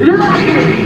이렇게